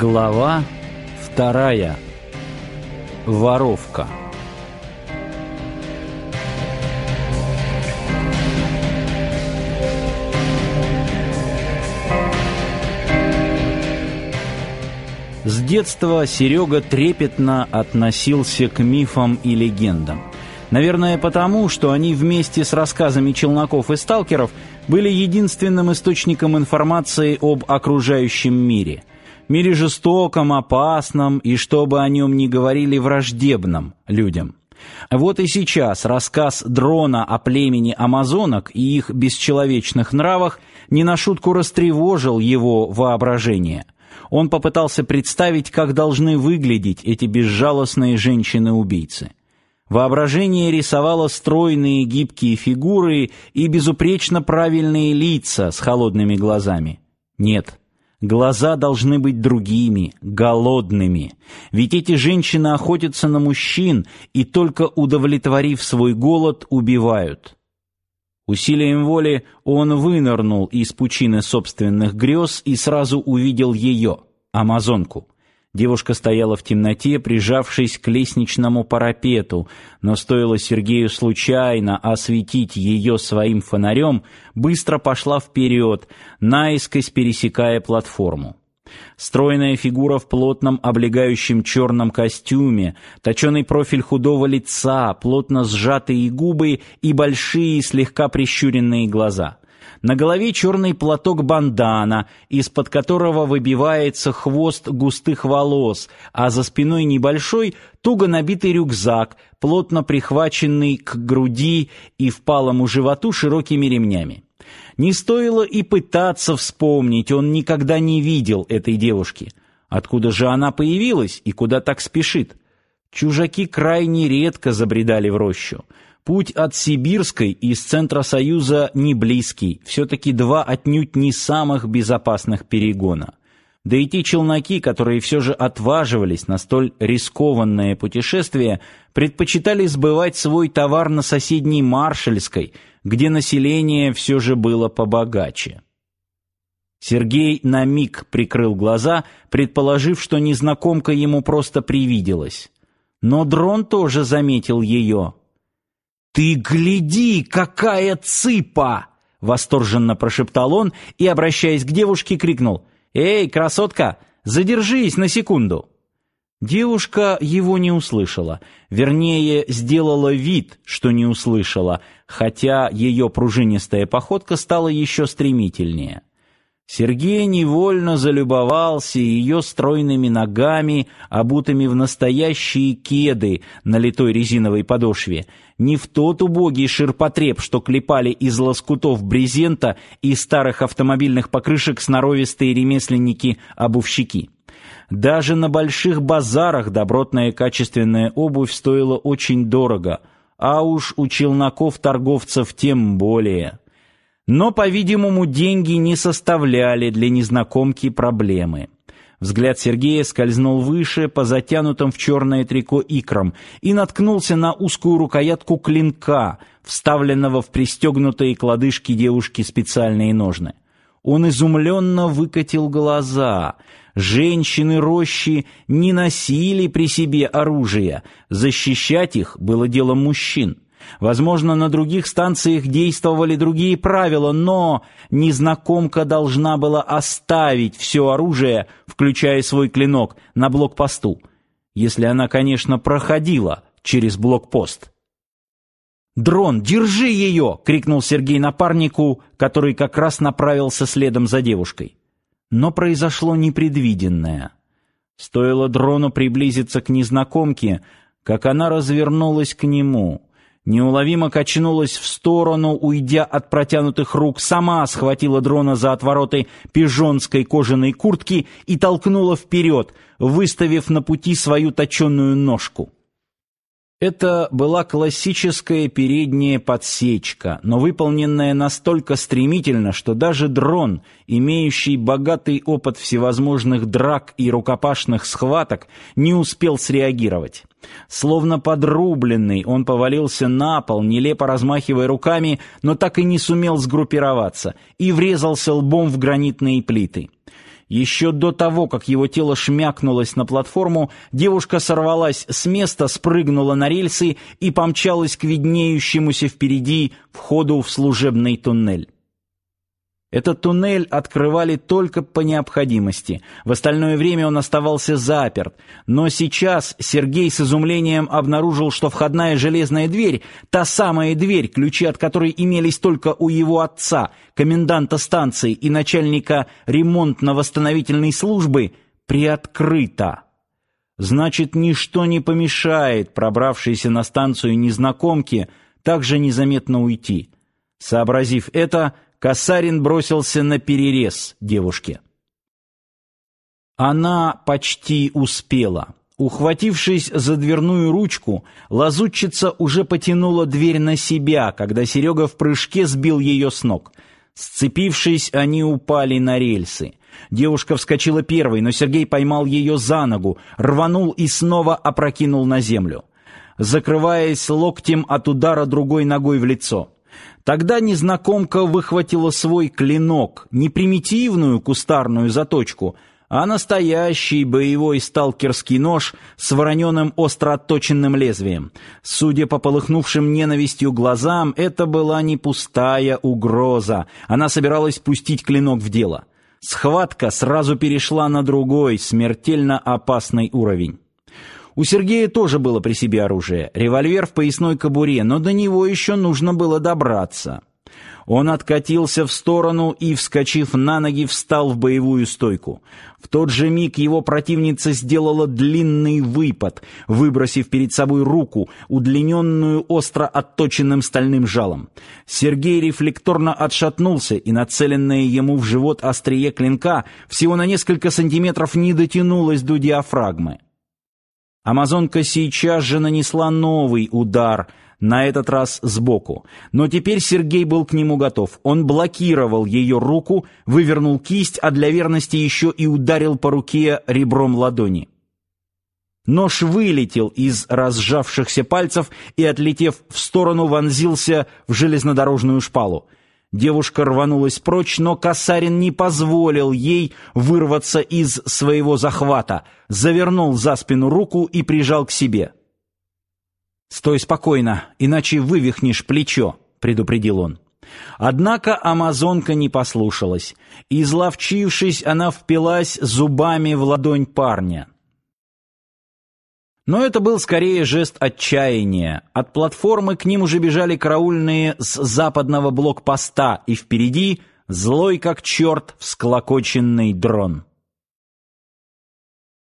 Глава вторая. Воровка. С детства Серега трепетно относился к мифам и легендам. Наверное, потому, что они вместе с рассказами челноков и сталкеров были единственным источником информации об окружающем мире. Мире жестоком, опасном и, чтобы о нем не говорили, враждебном людям. Вот и сейчас рассказ дрона о племени амазонок и их бесчеловечных нравах не на шутку растревожил его воображение. Он попытался представить, как должны выглядеть эти безжалостные женщины-убийцы. Воображение рисовало стройные гибкие фигуры и безупречно правильные лица с холодными глазами. Нет, глаза должны быть другими, голодными. Ведь эти женщины охотятся на мужчин и только удовлетворив свой голод, убивают. Усилием воли он вынырнул из пучины собственных грез и сразу увидел ее, амазонку. Девушка стояла в темноте, прижавшись к лестничному парапету, но стоило Сергею случайно осветить ее своим фонарем, быстро пошла вперед, наискось пересекая платформу. Стройная фигура в плотном облегающем черном костюме, точеный профиль худого лица, плотно сжатые губы и большие слегка прищуренные глаза — на голове черный платок бандана, из-под которого выбивается хвост густых волос, а за спиной небольшой, туго набитый рюкзак, плотно прихваченный к груди и впалому животу широкими ремнями. Не стоило и пытаться вспомнить, он никогда не видел этой девушки. Откуда же она появилась и куда так спешит? Чужаки крайне редко забредали в рощу. Путь от Сибирской из центра Союза не близкий, все-таки два отнюдь не самых безопасных перегона. Да и те челноки, которые все же отваживались на столь рискованное путешествие, предпочитали сбывать свой товар на соседней Маршальской, где население все же было побогаче. Сергей на миг прикрыл глаза, предположив, что незнакомка ему просто привиделась. Но дрон тоже заметил ее. «Ты гляди, какая цыпа!» — восторженно прошептал он и, обращаясь к девушке, крикнул. «Эй, красотка, задержись на секунду!» Девушка его не услышала, вернее, сделала вид, что не услышала, хотя ее пружинистая походка стала еще стремительнее. Сергей невольно залюбовался ее стройными ногами, обутыми в настоящие кеды на литой резиновой подошве, не в тот убогий ширпотреб, что клепали из лоскутов брезента и старых автомобильных покрышек сноровистые ремесленники-обувщики. Даже на больших базарах добротная качественная обувь стоила очень дорого, а уж у челноков-торговцев тем более. Но, по-видимому, деньги не составляли для незнакомки проблемы. Взгляд Сергея скользнул выше по затянутым в черное трико икрам и наткнулся на узкую рукоятку клинка, вставленного в пристегнутые к лодыжке девушки специальные ножны. Он изумленно выкатил глаза. Женщины рощи не носили при себе оружие, защищать их было делом мужчин. Возможно, на других станциях действовали другие правила, но незнакомка должна была оставить все оружие, включая свой клинок, на блокпосту, если она, конечно, проходила через блокпост. «Дрон, держи ее!» — крикнул Сергей напарнику, который как раз направился следом за девушкой. Но произошло непредвиденное. Стоило дрону приблизиться к незнакомке, как она развернулась к нему — неуловимо качнулась в сторону, уйдя от протянутых рук, сама схватила дрона за отвороты пижонской кожаной куртки и толкнула вперед, выставив на пути свою точенную ножку. Это была классическая передняя подсечка, но выполненная настолько стремительно, что даже дрон, имеющий богатый опыт всевозможных драк и рукопашных схваток, не успел среагировать. Словно подрубленный, он повалился на пол, нелепо размахивая руками, но так и не сумел сгруппироваться, и врезался лбом в гранитные плиты. Еще до того, как его тело шмякнулось на платформу, девушка сорвалась с места, спрыгнула на рельсы и помчалась к виднеющемуся впереди входу в служебный туннель. Этот туннель открывали только по необходимости. В остальное время он оставался заперт. Но сейчас Сергей с изумлением обнаружил, что входная железная дверь, та самая дверь, ключи от которой имелись только у его отца, коменданта станции и начальника ремонтно-восстановительной службы, приоткрыта. Значит, ничто не помешает пробравшейся на станцию незнакомке так же незаметно уйти. Сообразив это, Касарин бросился на перерез девушке. Она почти успела. Ухватившись за дверную ручку, лазутчица уже потянула дверь на себя, когда Серега в прыжке сбил ее с ног. Сцепившись, они упали на рельсы. Девушка вскочила первой, но Сергей поймал ее за ногу, рванул и снова опрокинул на землю, закрываясь локтем от удара другой ногой в лицо. Тогда незнакомка выхватила свой клинок, не примитивную кустарную заточку, а настоящий боевой сталкерский нож с вороненым остро отточенным лезвием. Судя по полыхнувшим ненавистью глазам, это была не пустая угроза. Она собиралась пустить клинок в дело. Схватка сразу перешла на другой, смертельно опасный уровень. У Сергея тоже было при себе оружие, револьвер в поясной кобуре, но до него еще нужно было добраться. Он откатился в сторону и, вскочив на ноги, встал в боевую стойку. В тот же миг его противница сделала длинный выпад, выбросив перед собой руку, удлиненную остро отточенным стальным жалом. Сергей рефлекторно отшатнулся, и нацеленное ему в живот острие клинка всего на несколько сантиметров не дотянулось до диафрагмы. Амазонка сейчас же нанесла новый удар, на этот раз сбоку. Но теперь Сергей был к нему готов. Он блокировал ее руку, вывернул кисть, а для верности еще и ударил по руке ребром ладони. Нож вылетел из разжавшихся пальцев и, отлетев в сторону, вонзился в железнодорожную шпалу. Девушка рванулась прочь, но Касарин не позволил ей вырваться из своего захвата, завернул за спину руку и прижал к себе. «Стой спокойно, иначе вывихнешь плечо», — предупредил он. Однако амазонка не послушалась. Изловчившись, она впилась зубами в ладонь парня. Но это был скорее жест отчаяния. От платформы к ним уже бежали караульные с западного блокпоста, и впереди злой как черт всклокоченный дрон.